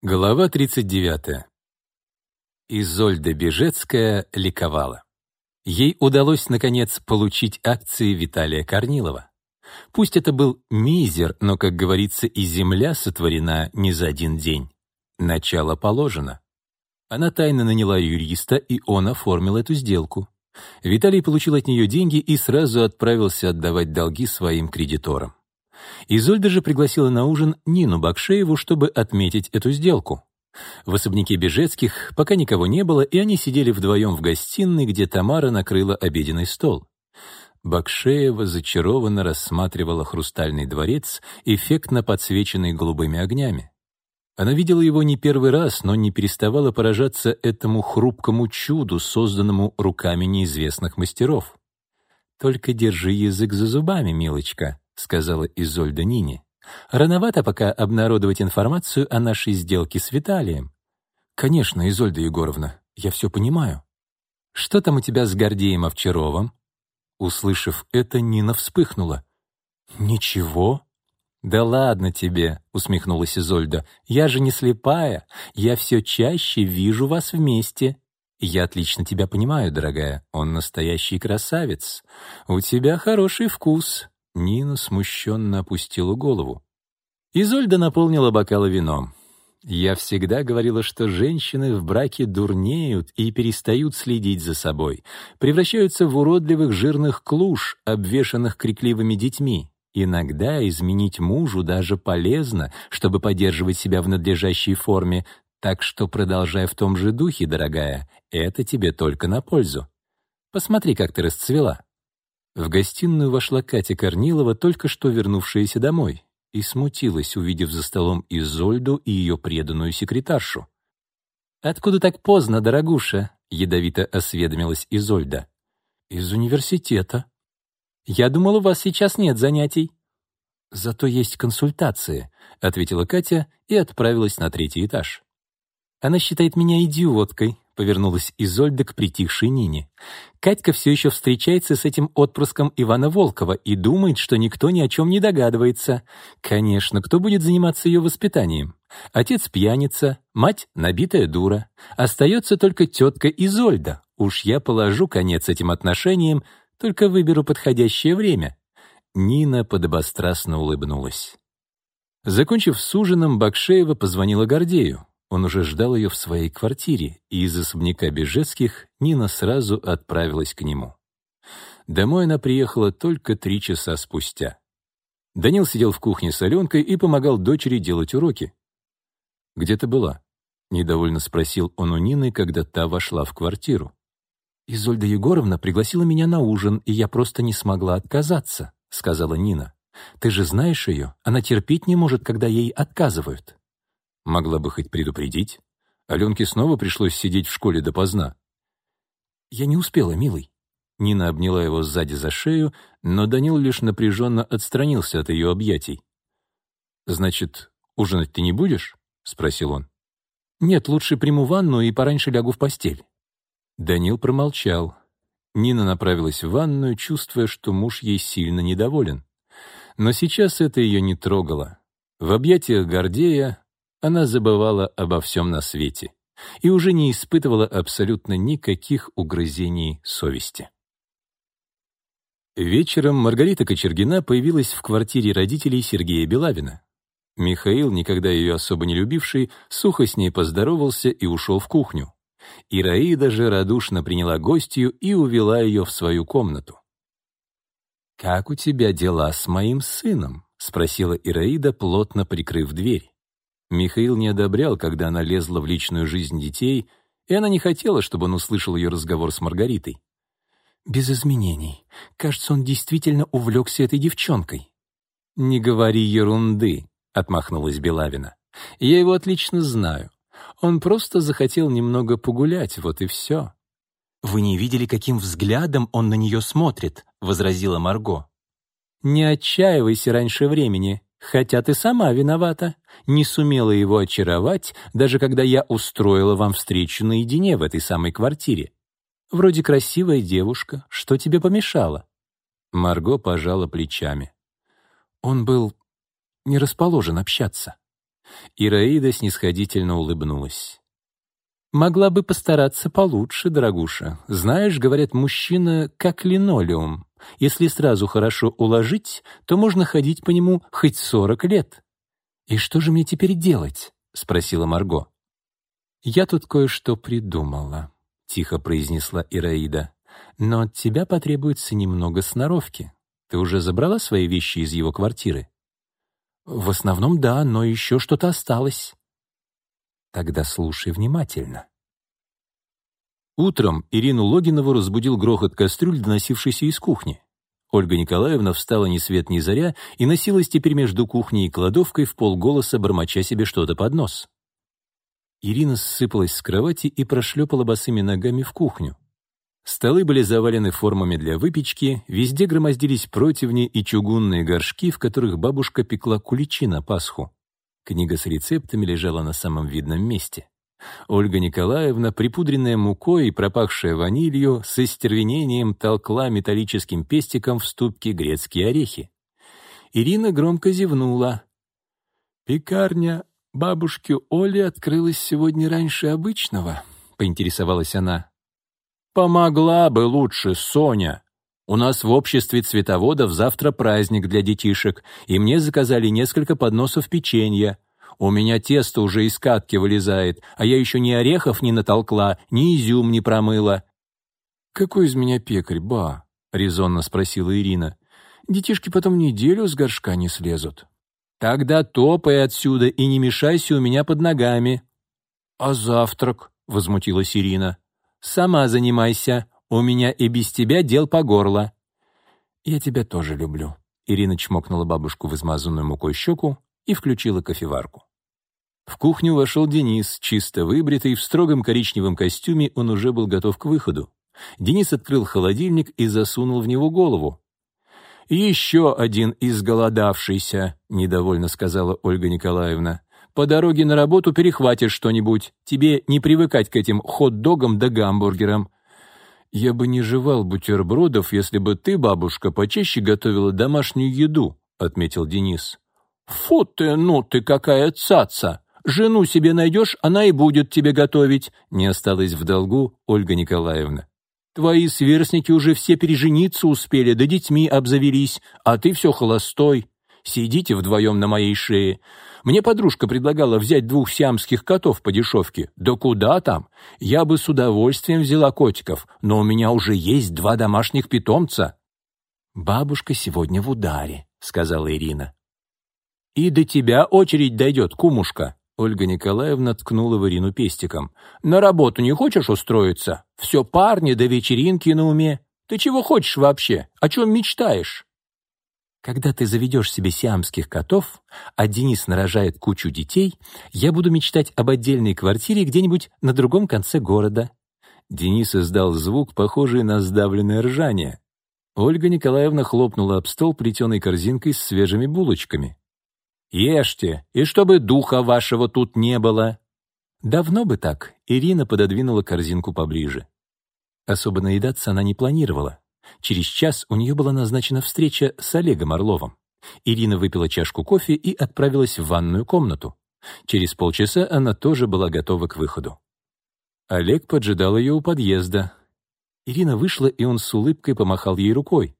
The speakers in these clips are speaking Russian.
Глава 39. Изольда Бежецкая ликовала. Ей удалось, наконец, получить акции Виталия Корнилова. Пусть это был мизер, но, как говорится, и земля сотворена не за один день. Начало положено. Она тайно наняла юриста, и он оформил эту сделку. Виталий получил от нее деньги и сразу отправился отдавать долги своим кредиторам. Изольда же пригласила на ужин Нину Бакшееву, чтобы отметить эту сделку. В особняке Бежецких пока никого не было, и они сидели вдвоем в гостиной, где Тамара накрыла обеденный стол. Бакшеева зачарованно рассматривала хрустальный дворец, эффектно подсвеченный голубыми огнями. Она видела его не первый раз, но не переставала поражаться этому хрупкому чуду, созданному руками неизвестных мастеров. «Только держи язык за зубами, милочка», — сказала Изольда Нине. «Рановато пока обнародовать информацию о нашей сделке с Виталием». «Конечно, Изольда Егоровна, я все понимаю». «Что там у тебя с Гордеем Овчаровым?» Услышав это, Нина вспыхнула. «Ничего?» «Да ладно тебе», — усмехнулась Изольда. «Я же не слепая. Я все чаще вижу вас вместе. Я отлично тебя понимаю, дорогая. Он настоящий красавец. У тебя хороший вкус. Нина смущенно опустила голову. Изольда наполнила бокалы вином. «Я всегда говорила, что женщины в браке дурнеют и перестают следить за собой, превращаются в уродливых жирных клуш, обвешанных крикливыми детьми. Иногда изменить мужу даже полезно, чтобы поддерживать себя в надлежащей форме, так что продолжай в том же духе, дорогая, это тебе только на пользу. Посмотри, как ты расцвела». В гостиную вошла Катя Корнилова, только что вернувшаяся домой, и смутилась, увидев за столом Изольду и ее преданную секретаршу. «Откуда так поздно, дорогуша?» — ядовито осведомилась Изольда. «Из университета». «Я думал, у вас сейчас нет занятий». «Зато есть консультации», — ответила Катя и отправилась на третий этаж. «Она считает меня идиоткой», повернулась Изольда к притихшей Нине. Катька все еще встречается с этим отпрыском Ивана Волкова и думает, что никто ни о чем не догадывается. Конечно, кто будет заниматься ее воспитанием? Отец пьяница, мать набитая дура. Остается только тетка Изольда. Уж я положу конец этим отношениям, только выберу подходящее время. Нина подобострастно улыбнулась. Закончив с ужином, Бакшеева позвонила Гордею. Он уже ждал ее в своей квартире, и из особняка Бежецких Нина сразу отправилась к нему. Домой она приехала только три часа спустя. Данил сидел в кухне с Аленкой и помогал дочери делать уроки. «Где ты была?» — недовольно спросил он у Нины, когда та вошла в квартиру. «Изольда Егоровна пригласила меня на ужин, и я просто не смогла отказаться», — сказала Нина. «Ты же знаешь ее, она терпеть не может, когда ей отказывают». Могла бы хоть предупредить. Аленке снова пришлось сидеть в школе допоздна. «Я не успела, милый». Нина обняла его сзади за шею, но Данил лишь напряженно отстранился от ее объятий. «Значит, ужинать ты не будешь?» — спросил он. «Нет, лучше приму ванну и пораньше лягу в постель». Данил промолчал. Нина направилась в ванную, чувствуя, что муж ей сильно недоволен. Но сейчас это ее не трогало. В объятиях Гордея она забывала обо всем на свете и уже не испытывала абсолютно никаких угрызений совести. Вечером Маргарита Кочергина появилась в квартире родителей Сергея Белавина. Михаил, никогда ее особо не любивший, сухо с ней поздоровался и ушел в кухню. Ираида же радушно приняла гостью и увела ее в свою комнату. «Как у тебя дела с моим сыном?» — спросила Ираида, плотно прикрыв дверь. Михаил не одобрял, когда она лезла в личную жизнь детей, и она не хотела, чтобы он услышал ее разговор с Маргаритой. «Без изменений. Кажется, он действительно увлекся этой девчонкой». «Не говори ерунды», — отмахнулась Белавина. «Я его отлично знаю. Он просто захотел немного погулять, вот и все». «Вы не видели, каким взглядом он на нее смотрит», — возразила Марго. «Не отчаивайся раньше времени», Хотя ты сама виновата, не сумела его очаровать, даже когда я устроила вам встречу наедине в этой самой квартире. Вроде красивая девушка, что тебе помешало?» Марго пожала плечами. Он был не расположен общаться. Ираида снисходительно улыбнулась. «Могла бы постараться получше, дорогуша. Знаешь, говорят, мужчина как линолеум. Если сразу хорошо уложить, то можно ходить по нему хоть сорок лет». «И что же мне теперь делать?» — спросила Марго. «Я тут кое-что придумала», — тихо произнесла Ираида. «Но от тебя потребуется немного сноровки. Ты уже забрала свои вещи из его квартиры?» «В основном да, но еще что-то осталось». Тогда слушай внимательно. Утром Ирину Логинову разбудил грохот кастрюль, доносившийся из кухни. Ольга Николаевна встала ни свет ни заря и носилась теперь между кухней и кладовкой в полголоса, бормоча себе что-то под нос. Ирина ссыпалась с кровати и прошлепала босыми ногами в кухню. Столы были завалены формами для выпечки, везде громоздились противни и чугунные горшки, в которых бабушка пекла куличи на Пасху. Книга с рецептами лежала на самом видном месте. Ольга Николаевна, припудренная мукой и пропахшая ванилью, с истервенением толкла металлическим пестиком в ступке грецкие орехи. Ирина громко зевнула. «Пекарня бабушки Оли открылась сегодня раньше обычного», — поинтересовалась она. «Помогла бы лучше, Соня. У нас в обществе цветоводов завтра праздник для детишек, и мне заказали несколько подносов печенья. У меня тесто уже из катки вылезает, а я еще ни орехов не натолкла, ни изюм не промыла». «Какой из меня пекарь, ба?» — резонно спросила Ирина. «Детишки потом неделю с горшка не слезут». «Тогда топай отсюда и не мешайся у меня под ногами». «А завтрак?» — возмутилась Ирина. «Сама занимайся. У меня и без тебя дел по горло». «Я тебя тоже люблю». Ирина чмокнула бабушку в измазанную мукой щеку и включила кофеварку. В кухню вошел Денис, чисто выбритый, в строгом коричневом костюме он уже был готов к выходу. Денис открыл холодильник и засунул в него голову. «Еще один изголодавшийся», — недовольно сказала Ольга Николаевна. «По дороге на работу перехватишь что-нибудь. Тебе не привыкать к этим хот-догам да гамбургерам. «Я бы не жевал бутербродов, если бы ты, бабушка, почаще готовила домашнюю еду», — отметил Денис. «Фу ты, ну ты какая цаца! Жену себе найдешь, она и будет тебе готовить», — не осталась в долгу Ольга Николаевна. «Твои сверстники уже все пережениться успели, да детьми обзавелись, а ты все холостой. Сидите вдвоем на моей шее. Мне подружка предлагала взять двух сиамских котов по дешевке. Да куда там? Я бы с удовольствием взяла котиков, но у меня уже есть два домашних питомца». «Бабушка сегодня в ударе», — сказала Ирина. «И до тебя очередь дойдет, кумушка», — Ольга Николаевна ткнула в Ирину пестиком. «На работу не хочешь устроиться? Все парни до вечеринки на уме. Ты чего хочешь вообще? О чем мечтаешь?» Когда ты заведешь себе сиамских котов, а Денис нарожает кучу детей, я буду мечтать об отдельной квартире где-нибудь на другом конце города». Денис издал звук, похожий на сдавленное ржание. Ольга Николаевна хлопнула об стол плетеной корзинкой с свежими булочками. «Ешьте, и чтобы духа вашего тут не было!» Давно бы так, Ирина пододвинула корзинку поближе. Особо наедаться она не планировала. Через час у нее была назначена встреча с Олегом Орловым. Ирина выпила чашку кофе и отправилась в ванную комнату. Через полчаса она тоже была готова к выходу. Олег поджидал ее у подъезда. Ирина вышла, и он с улыбкой помахал ей рукой.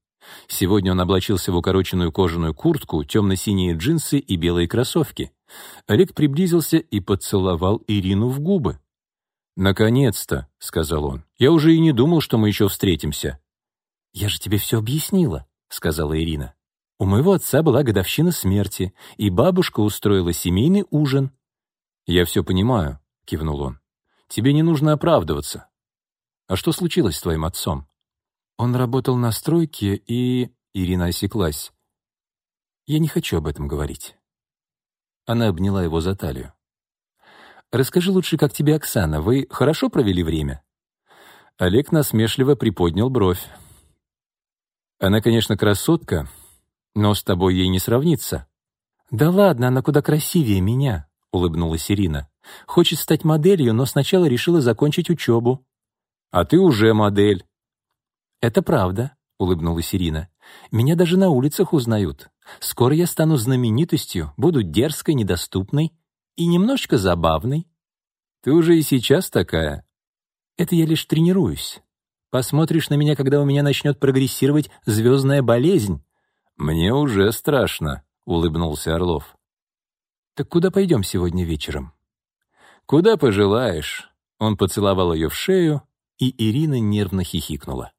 Сегодня он облачился в укороченную кожаную куртку, темно-синие джинсы и белые кроссовки. Олег приблизился и поцеловал Ирину в губы. «Наконец-то», — сказал он, — «я уже и не думал, что мы еще встретимся». «Я же тебе все объяснила», — сказала Ирина. «У моего отца была годовщина смерти, и бабушка устроила семейный ужин». «Я все понимаю», — кивнул он. «Тебе не нужно оправдываться. А что случилось с твоим отцом?» «Он работал на стройке, и...» Ирина осеклась. «Я не хочу об этом говорить». Она обняла его за талию. «Расскажи лучше, как тебе Оксана. Вы хорошо провели время?» Олег насмешливо приподнял бровь. Она, конечно, красотка, но с тобой ей не сравнится». «Да ладно, она куда красивее меня», — улыбнулась Ирина. «Хочет стать моделью, но сначала решила закончить учебу». «А ты уже модель». «Это правда», — улыбнулась Ирина. «Меня даже на улицах узнают. Скоро я стану знаменитостью, буду дерзкой, недоступной». и немножечко забавный. Ты уже и сейчас такая. Это я лишь тренируюсь. Посмотришь на меня, когда у меня начнет прогрессировать звездная болезнь. Мне уже страшно, — улыбнулся Орлов. Так куда пойдем сегодня вечером? Куда пожелаешь. Он поцеловал ее в шею, и Ирина нервно хихикнула.